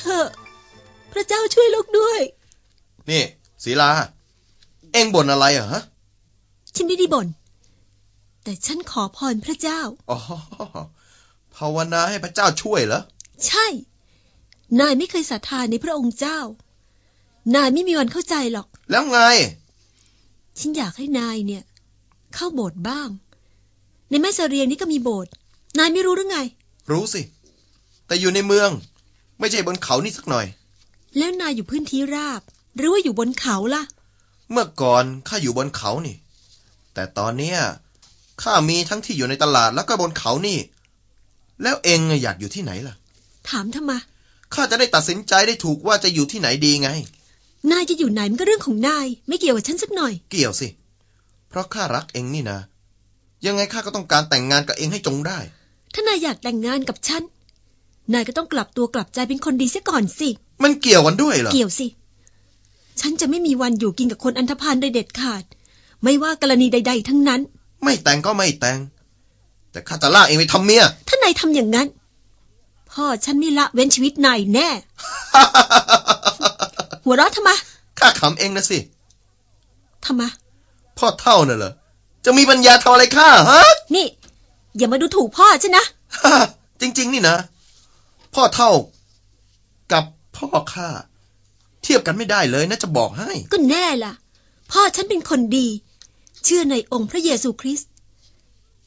เถอะ พระเจ้าช่วยลูกด้วย นี่ศีลา เอ็งบ่นอะไรเหรอฮะ ฉันไม่ได้บ่น แต่ฉันขอพรพระเจ้า อ๋อ ภาวนาให้พระเจ้าช่วยเหรอ ใช่ นายไม่เคยศรัทธาในพระองค์เจ้า นายไม่มีวันเข้าใจหรอก แล้วไง ฉันอยากให้นายเนี่ย เข้าโบสถ์บ้าง ในแม่เสรียงนี่ก็มีโบสถ์ นายไม่รู้หรือไง รู้สิ แต่อยู่ในเมือง ไม่ใช่บนเขานี่สักหน่อย แล้วนายอยู่พื้นที่ราบ หรือว่าอยู่บนเขาล่ะ เมื่อก่อนข้าอยู่บนเขานี่ แต่ตอนเนี้ยข้ามีทั้งที่อยู่ในตลาดแล้วก็บนเขานี่ แล้วเอ็งอยากอยู่ที่ไหนล่ะ ถามทำไมข้าจะได้ตัดสินใจได้ถูกว่าจะอยู่ที่ไหนดีไง นายจะอยู่ไหนมันก็เรื่องของนาย ไม่เกี่ยวกับฉันสักหน่อย เกี่ยวสิ เพราะข้ารักเอ็งนี่นะ ยังไงข้าก็ต้องการแต่งงานกับเอ็งให้จงได้ ถ้านายอยากแต่งงานกับฉัน นายก็ต้องกลับตัวกลับใจเป็นคนดีเสียก่อนสิ มันเกี่ยวกันด้วยเหรอ เกี่ยวสิ ฉันจะไม่มีวันอยู่กินกับคนอันธพาลโดยเด็ดขาด ไม่ว่ากรณีใด ๆ ทั้งนั้น ไม่แต่งก็ไม่แต่ง แต่ข้าจะล่ากเอ็งไปทำเมีย ถ้านายทำอย่างนั้น พ่อฉันไม่ละเว้นชีวิตนายแน่ หัวเราะทำไม ข้าขำเองนะสิ ทำไม พ่อเท่าน่ะเหรอ จะมีปัญญาทำอะไรข้าฮะ นี่ อย่ามาดูถูกพ่อฉันนะ จริง ๆ นี่นะ พ่อเท่ากับพ่อข้าเทียบกันไม่ได้เลยนะจะบอกให้ ก็แน่ล่ะ พ่อฉันเป็นคนดี เชื่อในองค์พระเยซูคริสต์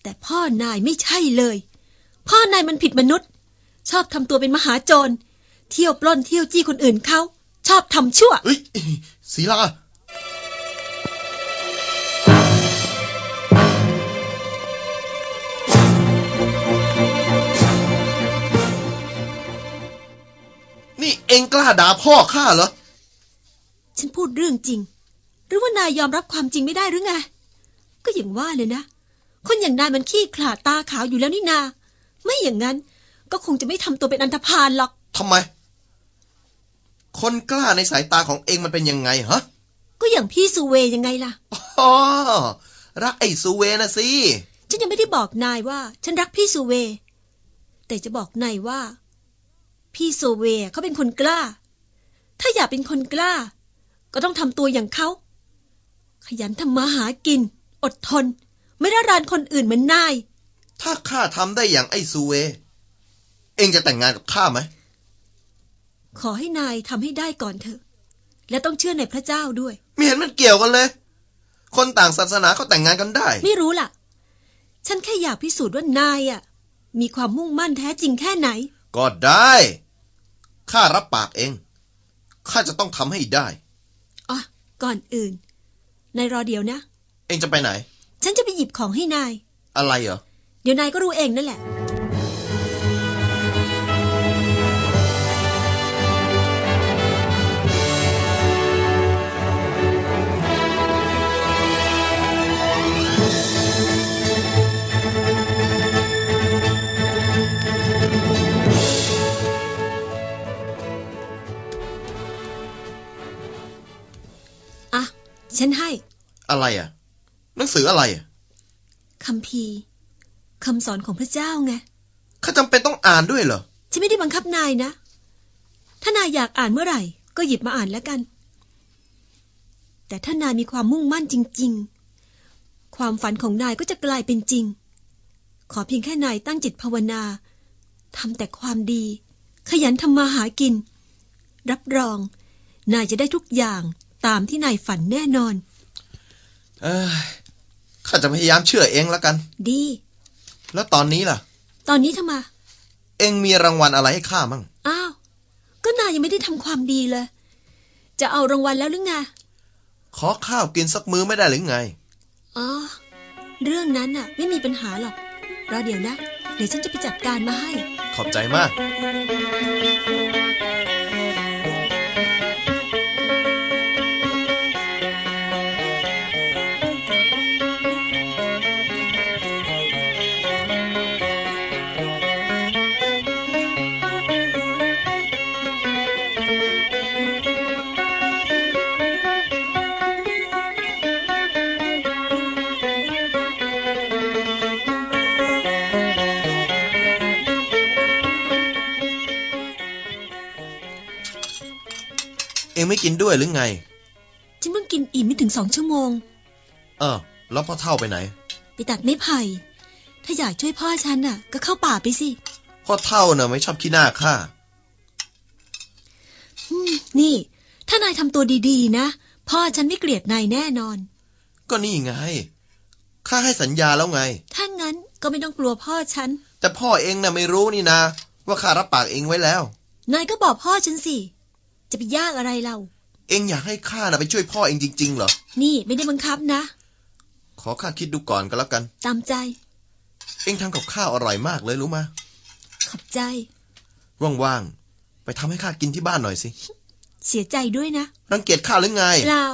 แต่พ่อนายไม่ใช่เลย พ่อนายมันผิดมนุษย์ ชอบทำตัวเป็นมหาโจร เที่ยวปล้นเที่ยวจี้คนอื่นเขาชอบทำชั่วเอ้ยศีลา อ็งกล้าด่าพ่อข้าเหรอ ฉันพูดเรื่องจริง หรือว่านายยอมรับความจริงไม่ได้หรือไง ก็อย่างว่าเลยนะ คนอย่างนายมันขี้ขลาดตาขาวอยู่แล้วนี่นา ไม่อย่างนั้น ก็คงจะไม่ทำตัวเป็นอันธพาลหรอกทำไม คนกล้าในสายตาของเอ็งมันเป็นยังไงฮะ ก็อย่างพี่สุเวยังไงล่ะอ๋อรักไอ้ซูเวนะสิ ฉันยังไม่ได้บอกนายว่า ฉันรักพี่สุเว แต่จะบอกนายว่า พี่สุเวเขาเป็นคนกล้า ถ้าอยากเป็นคนกล้า ก็ต้องทำตัวอย่างเขา ขยันทำมาหากิน อดทน ไม่ได้รานคนอื่นเหมือนนาย ถ้าข้าทำได้อย่างไอ้ซูเว เอ็งจะแต่งงานกับข้าไหม ขอให้นายทำให้ได้ก่อนเถอะ และต้องเชื่อในพระเจ้าด้วย ไม่เห็นมันเกี่ยวกันเลย คนต่างศาสนาเขาแต่งงานกันได้ ไม่รู้ล่ะ ฉันแค่อยากพิสูจน์ว่านายอะ มีความมุ่งมั่นแท้จริงแค่ไหน ก็ได้ ข้ารับปากเอง ข้าจะต้องทำให้ได้อ๋อก่อนอื่น นายรอเดี๋ยวนะ เอ็งจะไปไหน ฉันจะไปหยิบของให้นาย อะไรเหรอ เดี๋ยวนายก็รู้เองนั่นแหละ ฉันให้ อะไรอะ หนังสืออะไรอะคำพีร์คำสอนของพระเจ้าไงข้าจำเป็นต้องอ่านด้วยเหรอ ฉันไม่ได้บังคับนายนะ ถ้านายอยากอ่านเมื่อไหร่ ก็หยิบมาอ่านแล้วกัน แต่ถ้านายมีความมุ่งมั่นจริง ๆ ความฝันของนายก็จะกลายเป็นจริง ขอเพียงแค่นายตั้งจิตภาวนาทำแต่ความดี ขยันทำมาหากิน รับรอง นายจะได้ทุกอย่าง ตามที่นายฝันแน่นอน เอ้ยข้าจะพยายามเชื่อเองแล้วกัน ดี แล้วตอนนี้ล่ะ ตอนนี้ทำไมเอ็งมีรางวัลอะไรให้ข้ามั่ง อ้าว ก็นายยังไม่ได้ทำความดีเลย จะเอารางวัลแล้วหรือไง ขอข้าวกินสักมื้อไม่ได้หรือไง อ๋อ เรื่องนั้นน่ะ ไม่มีปัญหาหรอก รอเดี๋ยวนะ เดี๋ยวฉันจะไปจัดการมาให้ ขอบใจมาก เองไม่กินด้วยหรือไง ฉันเพิ่งกินอิ่มไม่ถึงสองชั่วโมง เออ แล้วพ่อเท่าไปไหน ไปตัดไม้ไผ่ ถ้าอยากช่วยพ่อฉันน่ะ ก็เข้าป่าไปสิ พ่อเท่าน่ะไม่ชอบขี้หน้าข้าอืมนี่ ถ้านายทำตัวดีๆ นะ พ่อฉันไม่เกลียดนายแน่นอน ก็นี่ไง ข้าให้สัญญาแล้วไง ถ้างั้นก็ไม่ต้องกลัวพ่อฉัน แต่พ่อเองน่ะไม่รู้นี่นะ ว่าข้ารับปากเองไว้แล้ว นายก็บอกพ่อฉันสิ จะไปยากอะไรเรา เองอยากให้ข้าน่ะไปช่วยพ่อเองจริง ๆ เหรอ นี่ไม่ได้บังคับนะ ขอข้าคิดดูก่อนก็แล้วกัน ตามใจ เองทำกับข้าวอร่อยมากเลยรู้มาขอบใจ ว่างๆ ไปทำให้ข้ากินที่บ้านหน่อยสิ เสียใจด้วยนะ รังเกียจข้าหรือไงเปล่า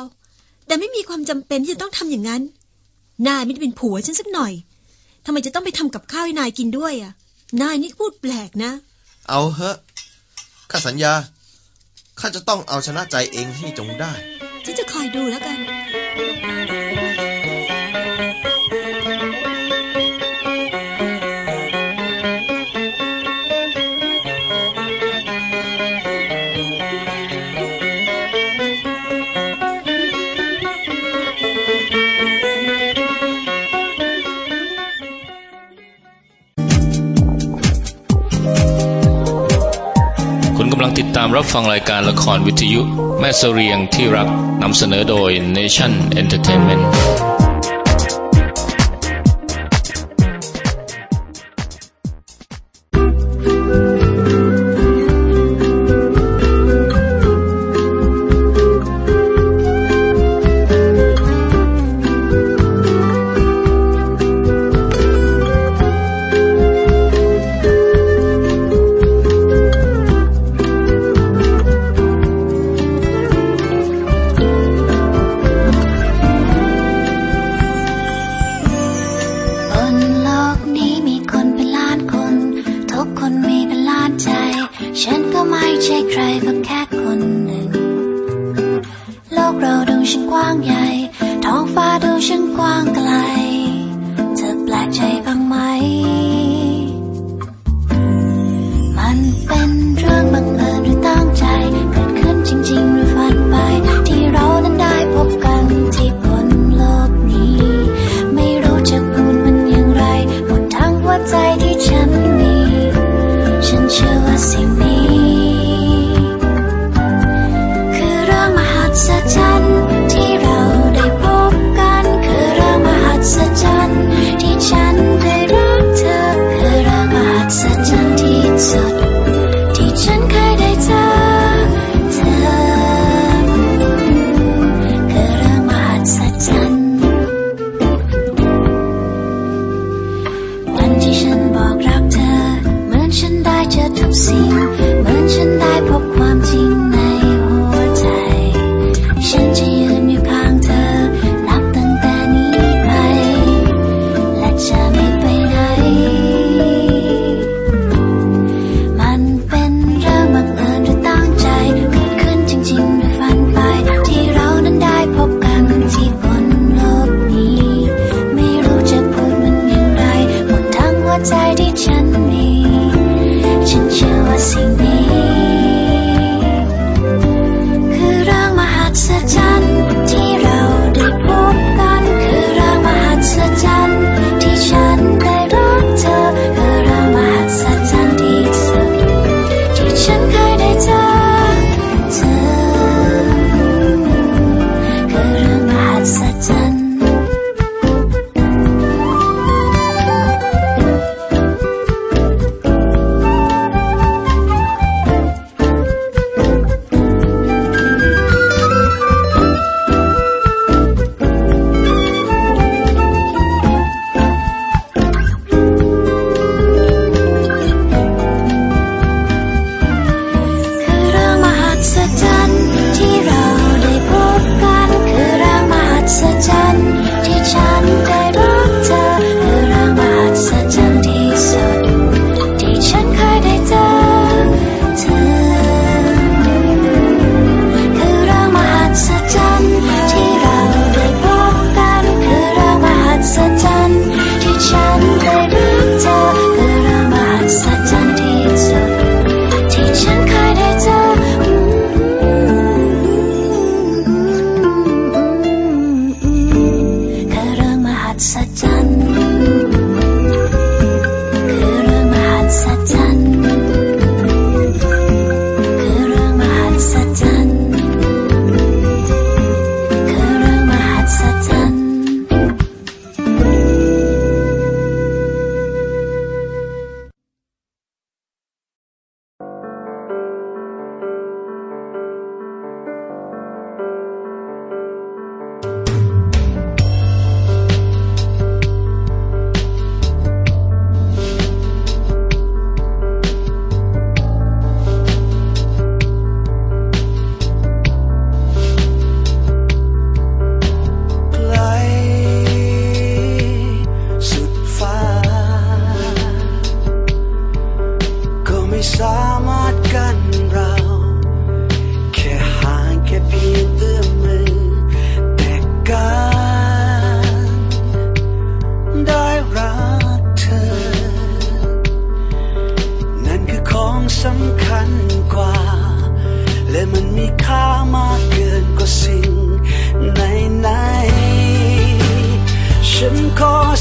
แต่ไม่มีความจำเป็นที่จะต้องทำอย่างนั้น นายไม่ได้เป็นผัวฉันสักหน่อยทำไมจะต้องไปทำกับข้าวให้นายกินด้วยอะ นายนี่พูดแปลกนะ เอาเถอะข้าสัญญา ข้าจะต้องเอาชนะใจเองให้จงได้ ฉันจะคอยดูแล้วกันำลังติดตามรับฟังรายการละครวิทยุ แม่เสเรียงที่รักนำเสนอโดย Nation Entertainment ได้เ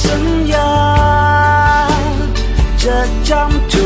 สัญญา จะจำ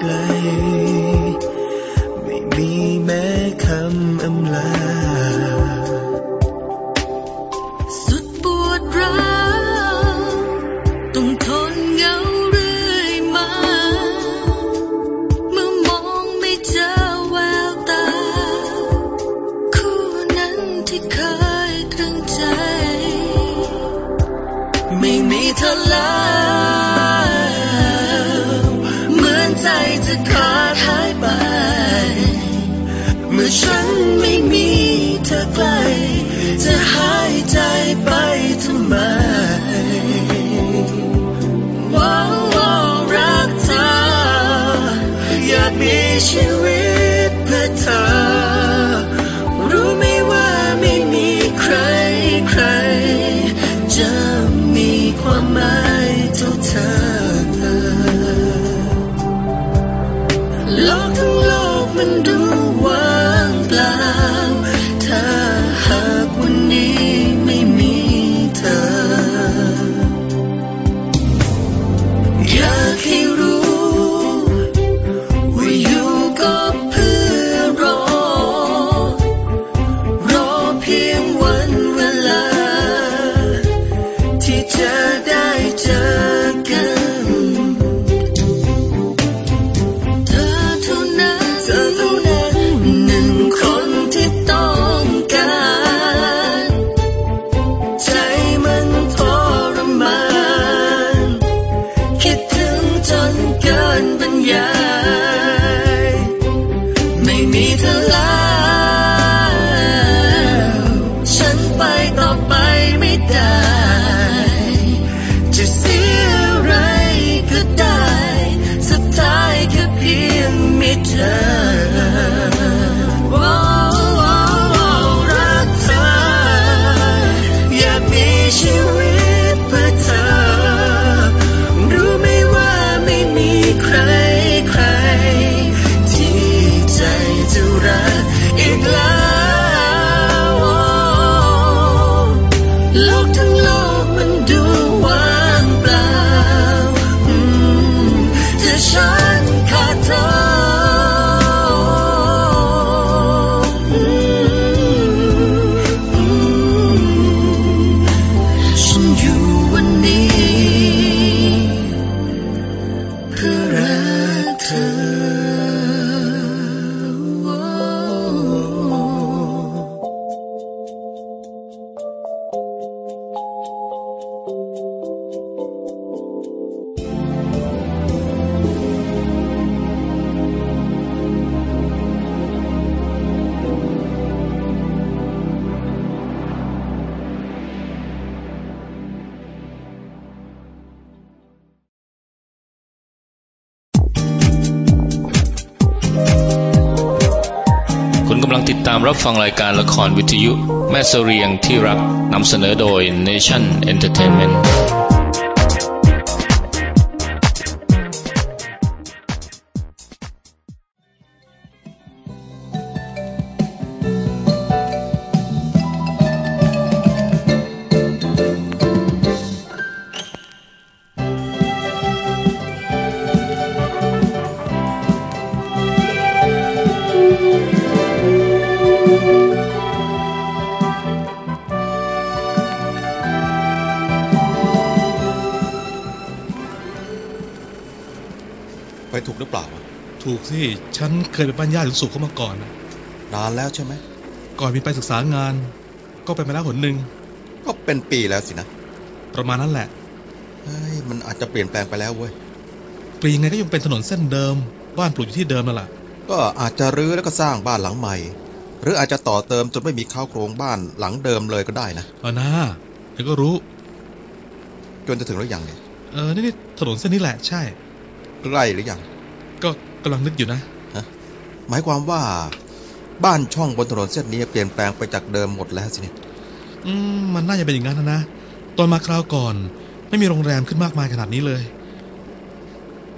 ไกล ไม่มีแม้คำอำลา ฉันไม่มีเธอใกล้จะหายใจไปทำไมว้าวรักเธออยากมีชีวิต กมันดูว่ำลังติดตามรับฟังรายการละครวิทยุ แม่เสเรียงที่รักนำเสนอโดย Nation Entertainment รือเปล่าวะถูกสิฉันเคยไปบ้านญาติถึงสุขเข้ามาก่อนนะนานแล้วใช่ไหม ก่อนมีไปศึกษางาน ก็ไปมาแล้วหนหนึ่งก็เป็นปีแล้วสินะ ประมาณนั้นแหละเฮ้ยมันอาจจะเปลี่ยนแปลงไปแล้วเว้ยปรียังไงก็ยังเป็นถนนเส้นเดิม บ้านปลูกอยู่ที่เดิมนั่นแหละก็อาจจะรื้อแล้วก็สร้างบ้านหลังใหม่ หรืออาจจะต่อเติมจนไม่มีข้าวโครงบ้านหลังเดิมเลยก็ได้นะเออนะเดี๋ยวก็รู้ จนจะถึงหรือยังเนี่ย เออนี่นี่ถนนเส้นนี้แหละใช่ ใกล้หรือยัง ก็กำลังนึกอยู่นะ หมายความว่าบ้านช่องบนถนนเส้นนี้เปลี่ยนแปลงไปจากเดิมหมดแล้วสิเนี่ยอืมมันน่าจะเป็นอย่างนั้นนะนะ ตอนมาคราวก่อน ไม่มีโรงแรมขึ้นมากมายขนาดนี้เลย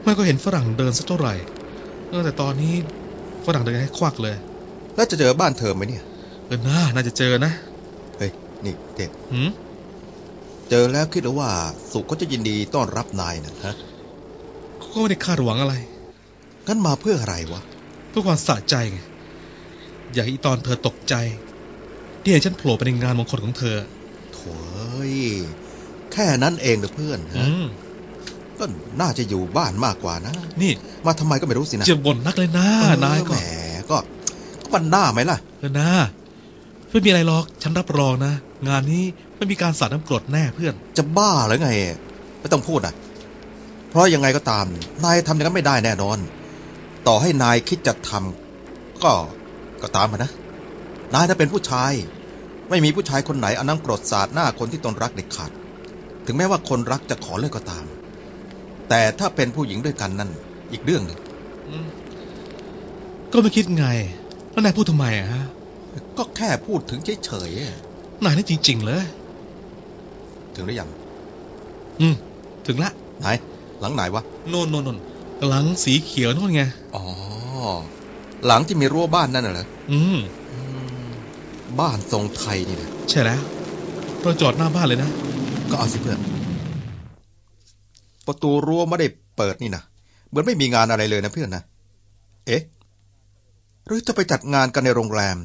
ไม่ก็เห็นฝรั่งเดินสักเท่าไหร่เออแต่ตอนนี้ฝรั่งเดินให้ควักเลย แล้วจะเจอบ้านเธอไหมเนี่ย เออน่าน่าจะเจอนะ เฮ้ย นี่เด็กหืมจเจอแล้วคิดว่า สุก็จะยินดีต้อนรับนายนะฮะเขาก็ไม่ได้คาดหวังอะไร งั้นมาเพื่ออะไรวะ เพื่อความสะใจไง อยากให้อีตอนเธอตกใจ ที่เห็นฉันโผล่ไปในงานมงคลของเธอโถ่เอ้ยแค่นั้นเองเหรอเพื่อนอืฮะมก็น่าจะอยู่บ้านมากกว่านะ นี่ มาทำไมก็ไม่รู้สินะจะบ่นนักเลยนะเออนายก็แหมก็ก็มันหน้าไหมล่ะเออนะไม่มีอะไรหรอกฉันรับรองนะ งานนี้ไม่มีการสาดน้ำกรดแน่เพื่อน จะบ้าหรือไง ไม่ต้องพูดอะ เพราะยังไงก็ตาม นายทำอย่างนั้นไม่ได้แน่นอน ต่อให้นายคิดจะทำก็ก็ตามมานะ นายถ้าเป็นผู้ชาย ไม่มีผู้ชายคนไหนเอาน้ำกรดสาดหน้าคนที่ตนรักเด็ดขาด ถึงแม้ว่าคนรักจะขอเลิกก็ตาม แต่ถ้าเป็นผู้หญิงด้วยกันนั่น อีกเรื่องหนึ่งอืมก็ไม่คิดไง แล้วนายพูดทำไมอะฮะ ก็แค่พูดถึงเฉยๆอะนายนี่จริง ๆ เลย ถึงหรือยัง อืม ถึงละ ไหน หลังไหนวะ โน่นโน่นโน่น หลังสีเขียวนู่นไง อ๋อ หลังที่มีรั้วบ้านนั่นน่ะเหรออืมอืม บ้านทรงไทยนี่นะใช่แล้วเราจอดหน้าบ้านเลยนะ ก็เอาสิเพื่อน ประตูรั้วไม่ได้เปิดนี่นะเหมือนไม่มีงานอะไรเลยนะเพื่อนนะ เอ๊ะ หรือจะไปจัดงานกันในโรงแรม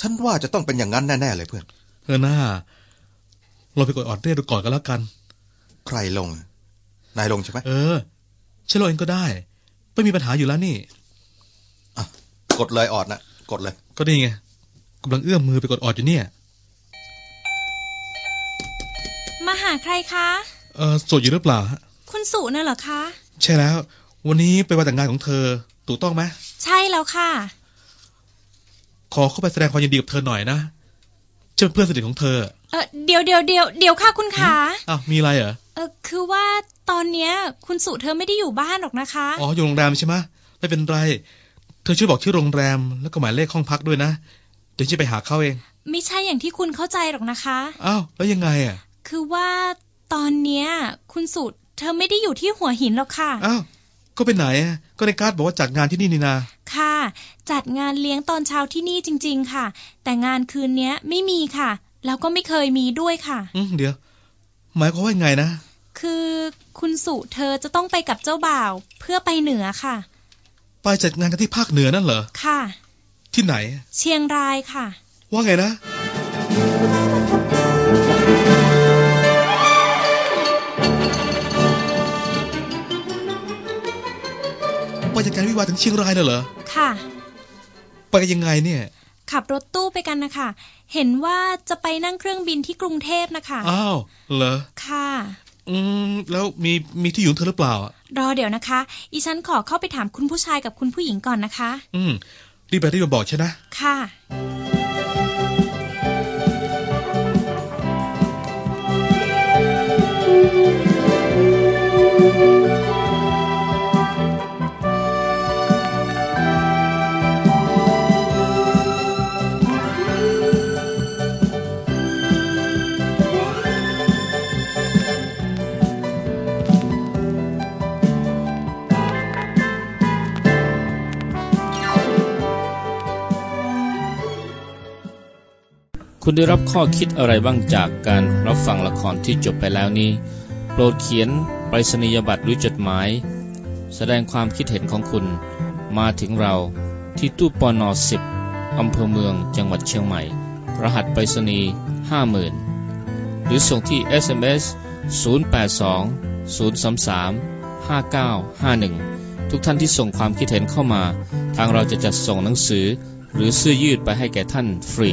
ฉันว่าจะต้องเป็นอย่างนั้นแน่ๆเลยเพื่อน เออหน้า เราไปกดออดเดอร์ดูก่อนกันแล้วกัน ใครลง นายลงใช่ไหมเออ ฉันเราเองก็ได้ ไม่มีปัญหาอยู่แล้วนี่อะกดเลยออดนะกดเลย ก็นี่ไงกำลังเอื้อมมือไปกดออดอยู่เนี่ย มาหาใครคะเออโสดอยู่หรือเปล่าฮะคุณสุน่ะเหรอคะ ใช่แล้ว วันนี้เป็นวันแต่งงานของเธอ ถูกต้องไหมใช่แล้วค่ะ ขอเข้าไปแสดงความยินดีกับเธอหน่อยนะเจ้าเป็นเพื่อนสนิทของเธอ เออเดี๋ยวเดี๋ยวเดี๋ยวเดี๋ยวค่ะคุณขาอ้าวมีอะไรเหรอ เออคือว่า ตอนเนี้ย คุณสุเธอไม่ได้อยู่บ้านหรอกนะคะ อ๋อ อยู่โรงแรมใช่ไหมไม่เป็นไร เธอช่วยบอกชื่อโรงแรม แล้วก็หมายเลขห้องพักด้วยนะ เดี๋ยวจะไปหาเขาเอง ไม่ใช่อย่างที่คุณเข้าใจหรอกนะคะ อ้าว แล้วยังไงอะ คือว่าตอนเนี้ย คุณสุเธอไม่ได้อยู่ที่หัวหินหรอกค่ะ อ้าว ก็ไปไหนอะก็ในการ์ดบอกว่าจัดงานที่นี่นี่นา ค่ะ จัดงานเลี้ยงตอนเช้าที่นี่จริง ๆ ค่ะ แต่งานคืนเนี้ยไม่มีค่ะ แล้วก็ไม่เคยมีด้วยค่ะ อืมเดี๋ยว หมายความว่ายังไงนะ คือคุณสุเธอจะต้องไปกับเจ้าบ่าว เพื่อไปเหนือค่ะ ไปจัดงานกันที่ภาคเหนือนั่นเหรอ ค่ะ ที่ไหน เชียงรายค่ะ ว่าไงนะไปจัดการวิวาห์ถึงเชียงรายน่ะเหรอ ค่ะ ไปกันยังไงเนี่ย ขับรถตู้ไปกันนะคะ เห็นว่าจะไปนั่งเครื่องบินที่กรุงเทพนะคะ อ้าว เหรอ ค่ะ อืม แล้วมีมีที่อยู่ของเธอหรือเปล่าอะรอเดี๋ยวนะคะ อีฉันขอเข้าไปถามคุณผู้ชายกับคุณผู้หญิงก่อนนะคะ อืมรีบไปรีบมาบอกฉันนะ ค่ะ คุณได้รับข้อคิดอะไรบ้างจากการรับฟังละครที่จบไปแล้วนี้ โปรดเขียนไปรษณียบัตรหรือจดหมาย แสดงความคิดเห็นของคุณมาถึงเราที่ตู้ปอนสิบอำเภอเมืองจังหวัดเชียงใหม่ รหัสไปรษณีย์50,000 หรือส่งที่ SMS 082 033 5951 ทุกท่านที่ส่งความคิดเห็นเข้ามา ทางเราจะจัดส่งหนังสือ หรือเสื้อยืดไปให้แก่ท่านฟรี